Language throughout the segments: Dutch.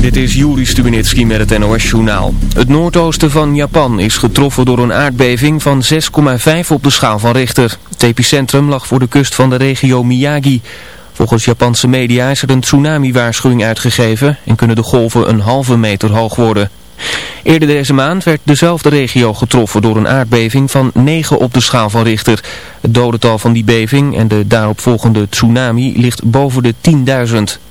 Dit is Juri Stubenitski met het NOS-journaal. Het noordoosten van Japan is getroffen door een aardbeving van 6,5 op de schaal van Richter. Het epicentrum lag voor de kust van de regio Miyagi. Volgens Japanse media is er een tsunami-waarschuwing uitgegeven en kunnen de golven een halve meter hoog worden. Eerder deze maand werd dezelfde regio getroffen door een aardbeving van 9 op de schaal van Richter. Het dodental van die beving en de daaropvolgende tsunami ligt boven de 10.000.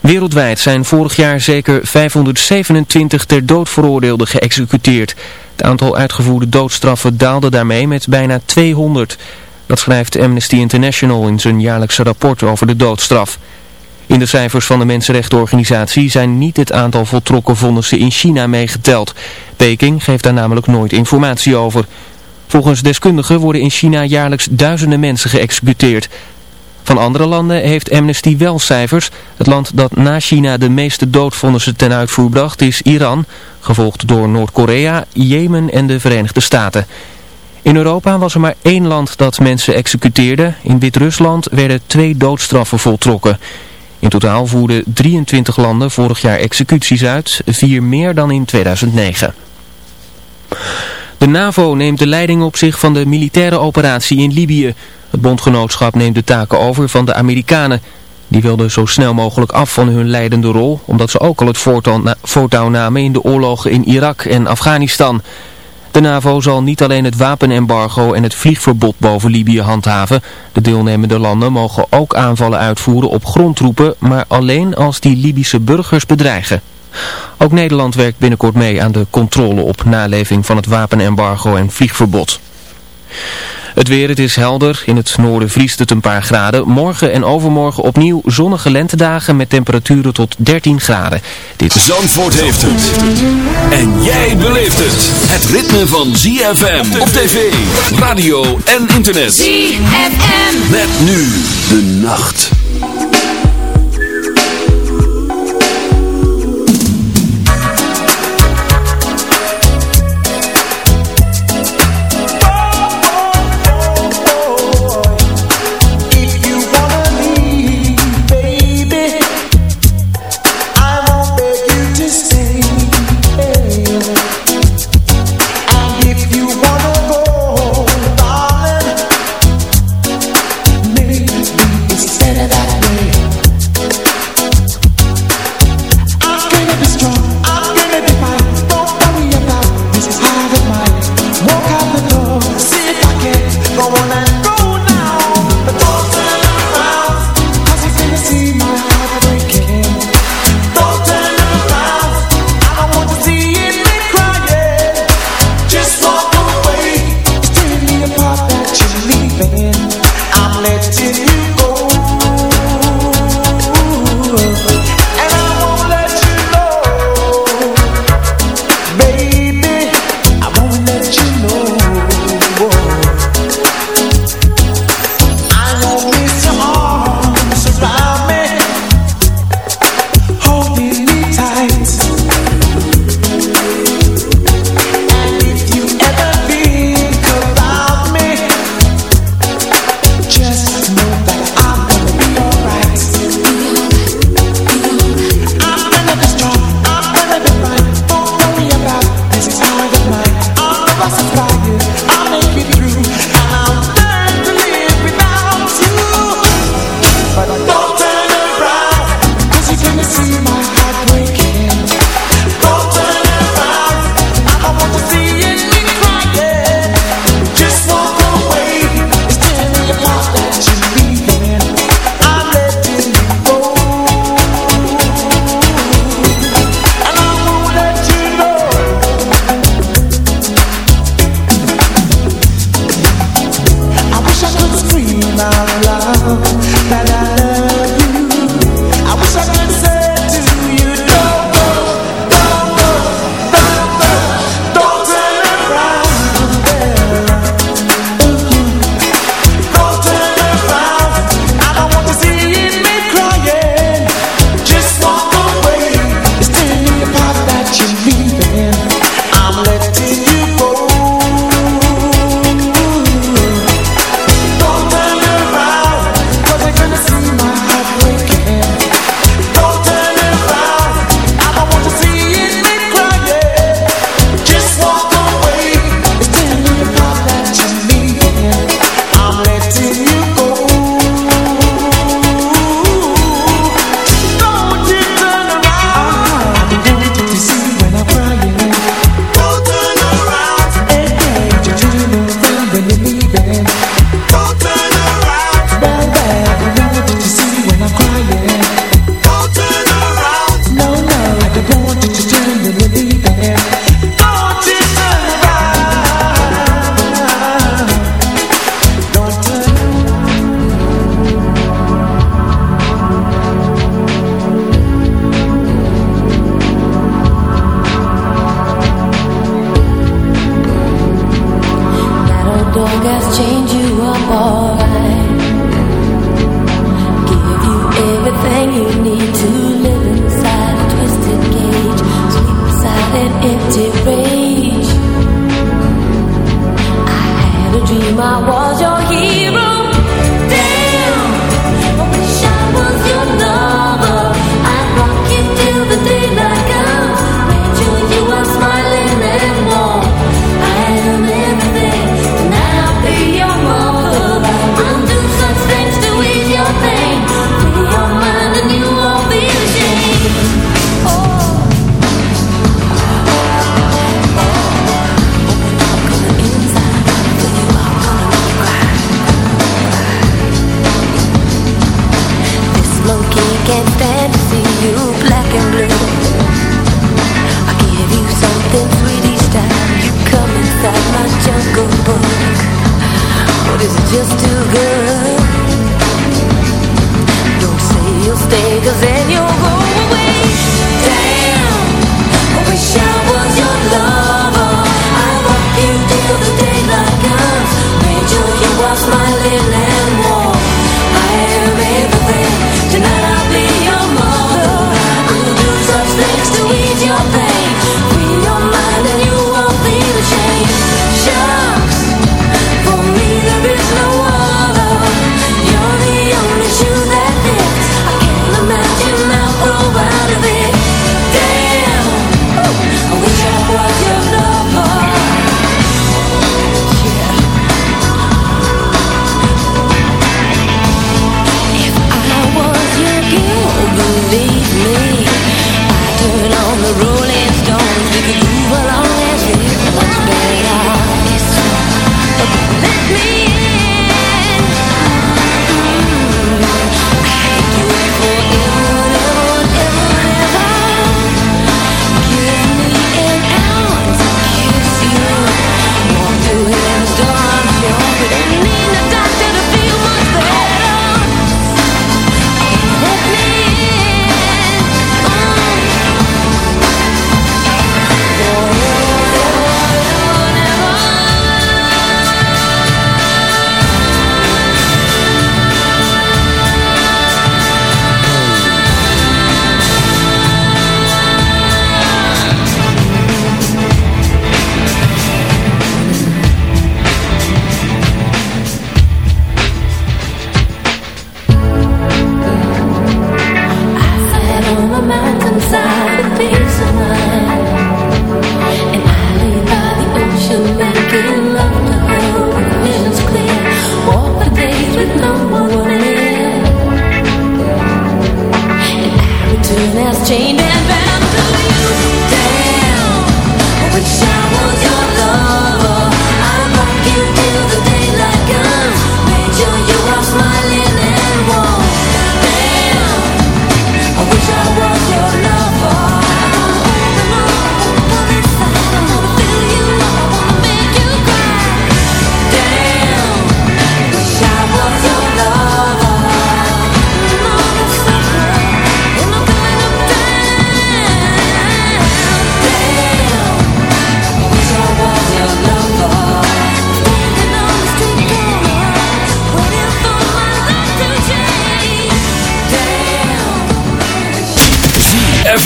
Wereldwijd zijn vorig jaar zeker 527 ter dood veroordeelden geëxecuteerd. Het aantal uitgevoerde doodstraffen daalde daarmee met bijna 200. Dat schrijft Amnesty International in zijn jaarlijkse rapport over de doodstraf. In de cijfers van de Mensenrechtenorganisatie zijn niet het aantal voltrokken vonnissen in China meegeteld. Peking geeft daar namelijk nooit informatie over. Volgens deskundigen worden in China jaarlijks duizenden mensen geëxecuteerd. Van andere landen heeft Amnesty wel cijfers. Het land dat na China de meeste doodvonnissen ten uitvoer bracht is Iran, gevolgd door Noord-Korea, Jemen en de Verenigde Staten. In Europa was er maar één land dat mensen executeerde. In Wit-Rusland werden twee doodstraffen voltrokken. In totaal voerden 23 landen vorig jaar executies uit, vier meer dan in 2009. De NAVO neemt de leiding op zich van de militaire operatie in Libië. Het bondgenootschap neemt de taken over van de Amerikanen. Die wilden zo snel mogelijk af van hun leidende rol, omdat ze ook al het voortouw namen in de oorlogen in Irak en Afghanistan. De NAVO zal niet alleen het wapenembargo en het vliegverbod boven Libië handhaven. De deelnemende landen mogen ook aanvallen uitvoeren op grondtroepen, maar alleen als die Libische burgers bedreigen. Ook Nederland werkt binnenkort mee aan de controle op naleving van het wapenembargo en vliegverbod. Het weer, het is helder. In het noorden vriest het een paar graden. Morgen en overmorgen opnieuw zonnige lentedagen met temperaturen tot 13 graden. Dit is... Zandvoort heeft het. En jij beleeft het. Het ritme van ZFM op tv, radio en internet. ZFM. Met nu de nacht.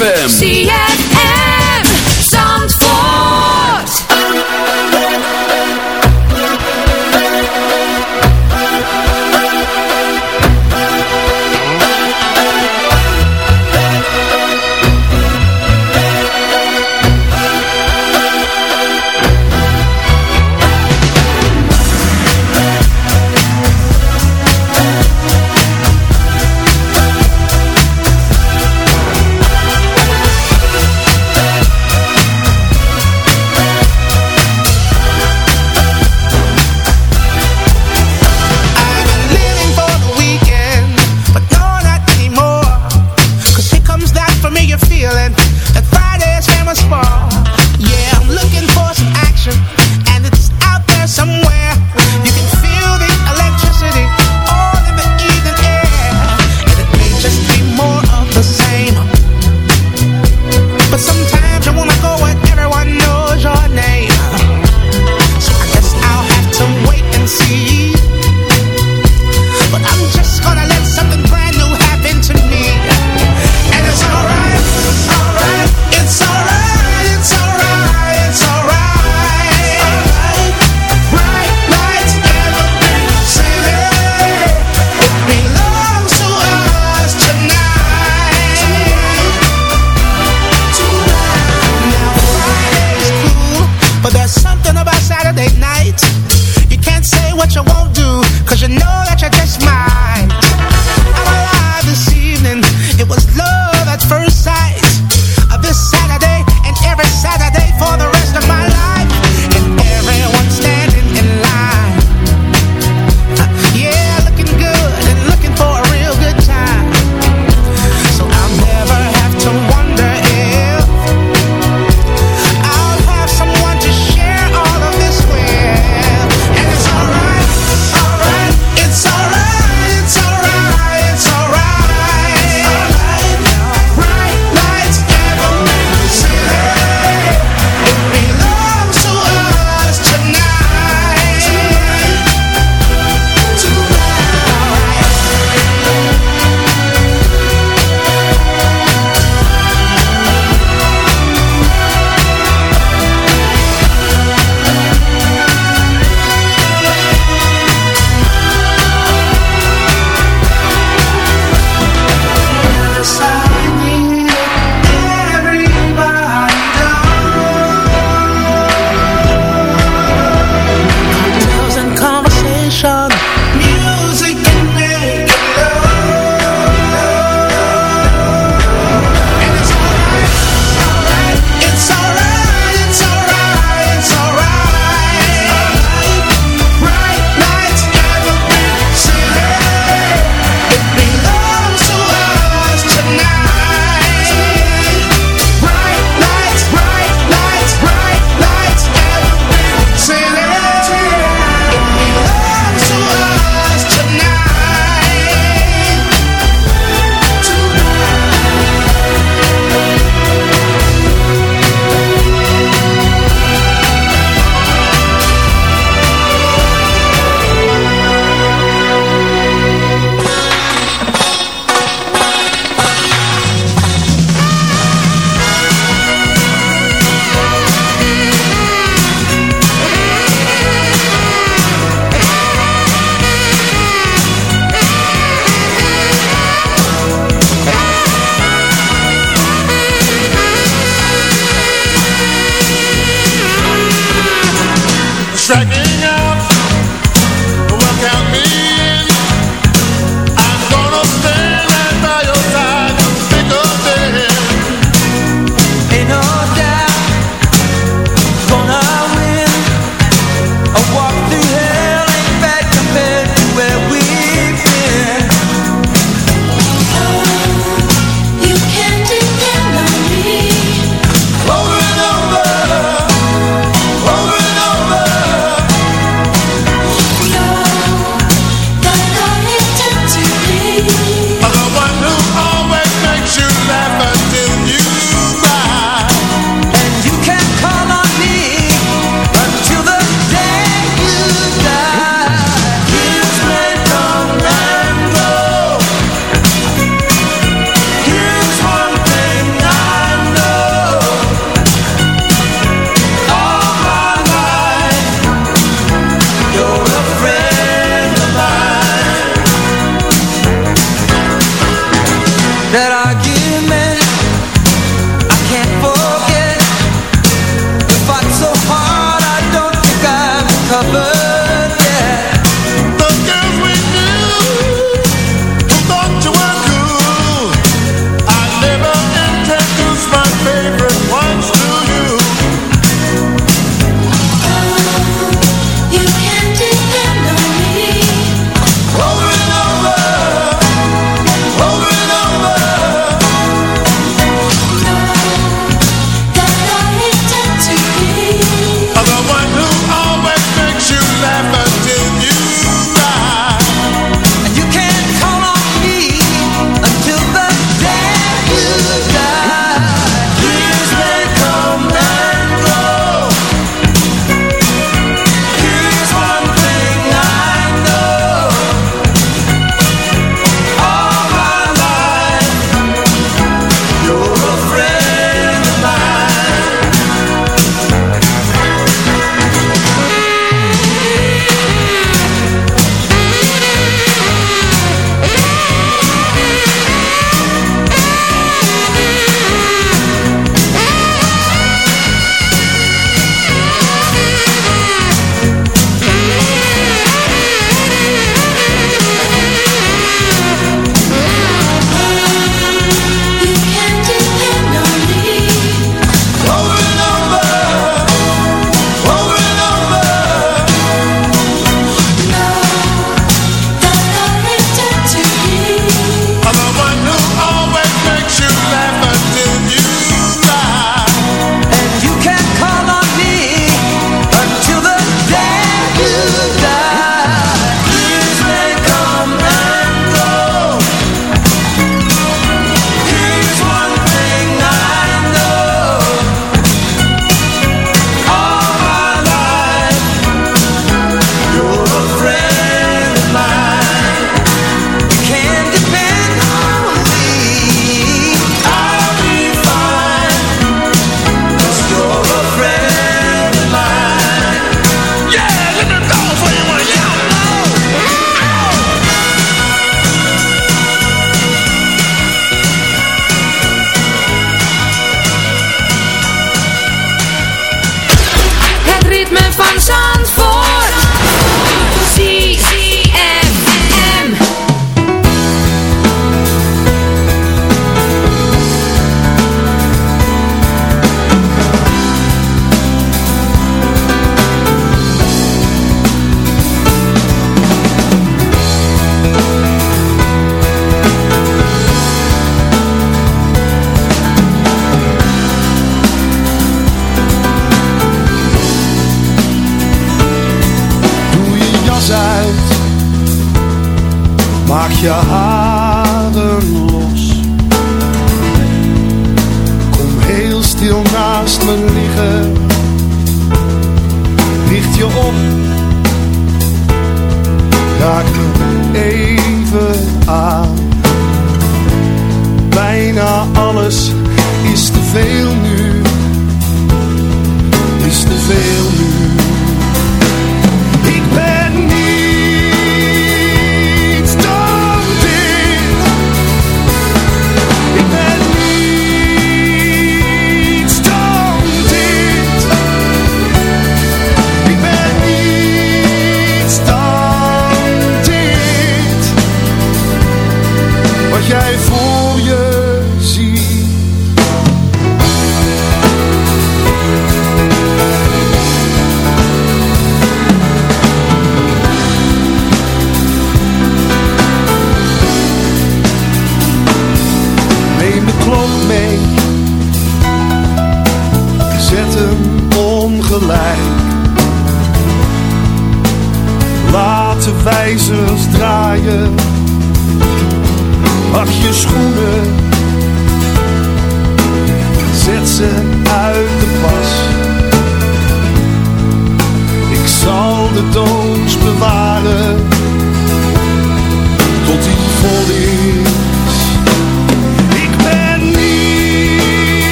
ZFM.